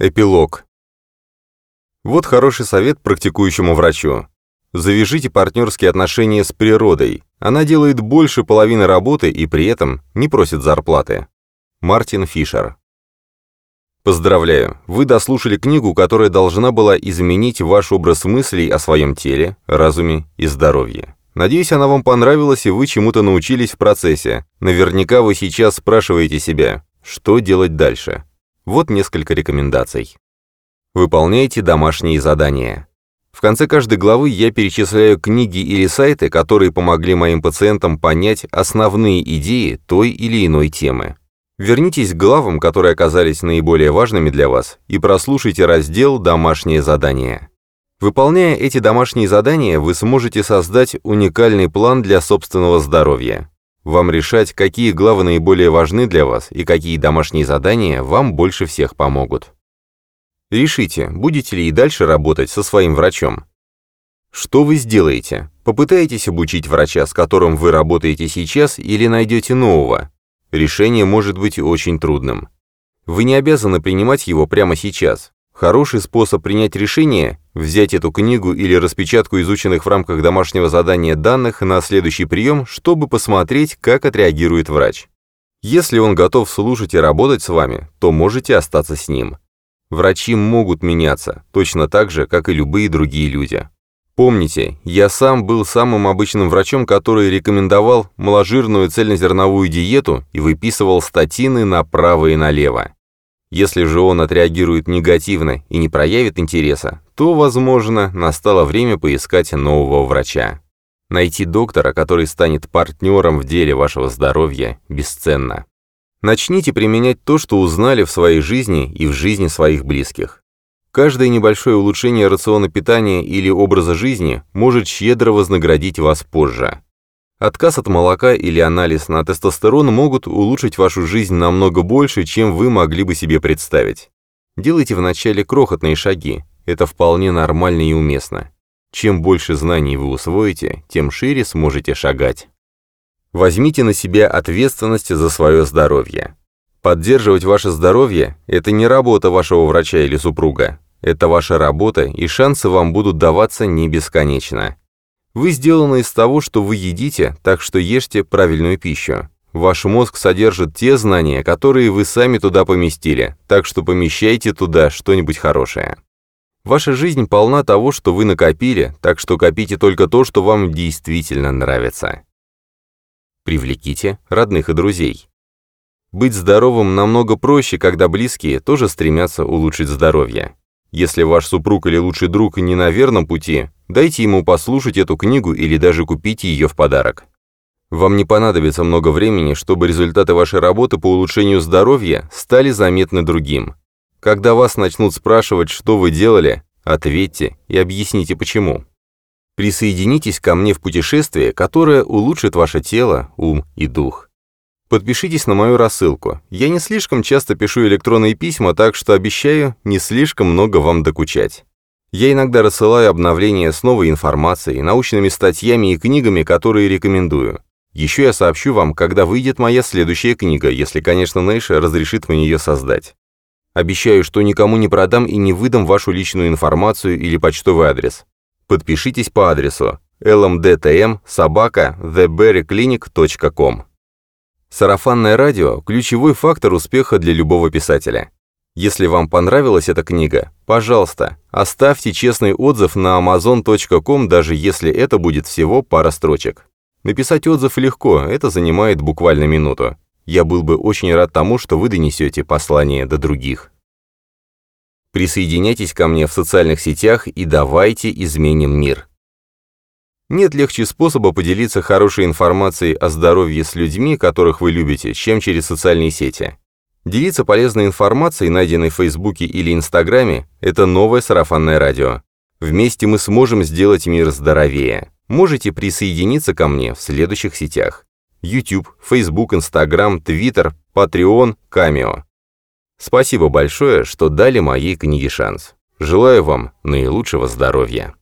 Эпилог. Вот хороший совет практикующему врачу. Завяжите партнерские отношения с природой. Она делает больше половины работы и при этом не просит зарплаты. Мартин Фишер. Поздравляю, вы дослушали книгу, которая должна была изменить ваш образ мыслей о своем теле, разуме и здоровье. Надеюсь, она вам понравилась и вы чему-то научились в процессе. Наверняка вы сейчас спрашиваете себя, что делать дальше. Вот несколько рекомендаций. Выполняйте домашние задания. В конце каждой главы я перечисляю книги или сайты, которые помогли моим пациентам понять основные идеи той или иной темы. Вернитесь к главам, которые оказались наиболее важными для вас, и прослушайте раздел «Домашние задания». Выполняя эти домашние задания, вы сможете создать уникальный план для собственного здоровья. Вам решать, какие главы наиболее важны для вас и какие домашние задания вам больше всех помогут. Решите, будете ли и дальше работать со своим врачом. Что вы сделаете? Попытаетесь обучить врача, с которым вы работаете сейчас, или найдете нового? Решение может быть очень трудным. Вы не обязаны принимать его прямо сейчас. Хороший способ принять решение – взять эту книгу или распечатку изученных в рамках домашнего задания данных на следующий прием, чтобы посмотреть, как отреагирует врач. Если он готов слушать и работать с вами, то можете остаться с ним. Врачи могут меняться, точно так же, как и любые другие люди. Помните, я сам был самым обычным врачом, который рекомендовал маложирную цельнозерновую диету и выписывал статины направо и налево. Если же он отреагирует негативно и не проявит интереса, то, возможно, настало время поискать нового врача. Найти доктора, который станет партнером в деле вашего здоровья, бесценно. Начните применять то, что узнали в своей жизни и в жизни своих близких. Каждое небольшое улучшение рациона питания или образа жизни может щедро вознаградить вас позже. Отказ от молока или анализ на тестостерон могут улучшить вашу жизнь намного больше, чем вы могли бы себе представить. Делайте вначале крохотные шаги, это вполне нормально и уместно. Чем больше знаний вы усвоите, тем шире сможете шагать. Возьмите на себя ответственность за свое здоровье. Поддерживать ваше здоровье – это не работа вашего врача или супруга. Это ваша работа, и шансы вам будут даваться не бесконечно. Вы сделаны из того, что вы едите, так что ешьте правильную пищу. Ваш мозг содержит те знания, которые вы сами туда поместили, так что помещайте туда что-нибудь хорошее. Ваша жизнь полна того, что вы накопили, так что копите только то, что вам действительно нравится. Привлеките родных и друзей. Быть здоровым намного проще, когда близкие тоже стремятся улучшить здоровье. Если ваш супруг или лучший друг не на верном пути, дайте ему послушать эту книгу или даже купите ее в подарок. Вам не понадобится много времени, чтобы результаты вашей работы по улучшению здоровья стали заметны другим. Когда вас начнут спрашивать, что вы делали, ответьте и объясните почему. Присоединитесь ко мне в путешествие, которое улучшит ваше тело, ум и дух. Подпишитесь на мою рассылку. Я не слишком часто пишу электронные письма, так что обещаю не слишком много вам докучать. Я иногда рассылаю обновления с новой информацией, научными статьями и книгами, которые рекомендую. Еще я сообщу вам, когда выйдет моя следующая книга, если, конечно, Нэйша разрешит мне ее создать. Обещаю, что никому не продам и не выдам вашу личную информацию или почтовый адрес. Подпишитесь по адресу lmdtm собака theberryclinic.com. Сарафанное радио – ключевой фактор успеха для любого писателя. Если вам понравилась эта книга, пожалуйста, оставьте честный отзыв на amazon.com, даже если это будет всего пара строчек. Написать отзыв легко, это занимает буквально минуту. Я был бы очень рад тому, что вы донесете послание до других. Присоединяйтесь ко мне в социальных сетях и давайте изменим мир. Нет легче способа поделиться хорошей информацией о здоровье с людьми, которых вы любите, чем через социальные сети. Делиться полезной информацией, найденной в Фейсбуке или Инстаграме, это новое сарафанное радио. Вместе мы сможем сделать мир здоровее. Можете присоединиться ко мне в следующих сетях. YouTube, Facebook, Instagram, Twitter, Patreon, Cameo. Спасибо большое, что дали моей книге шанс. Желаю вам наилучшего здоровья.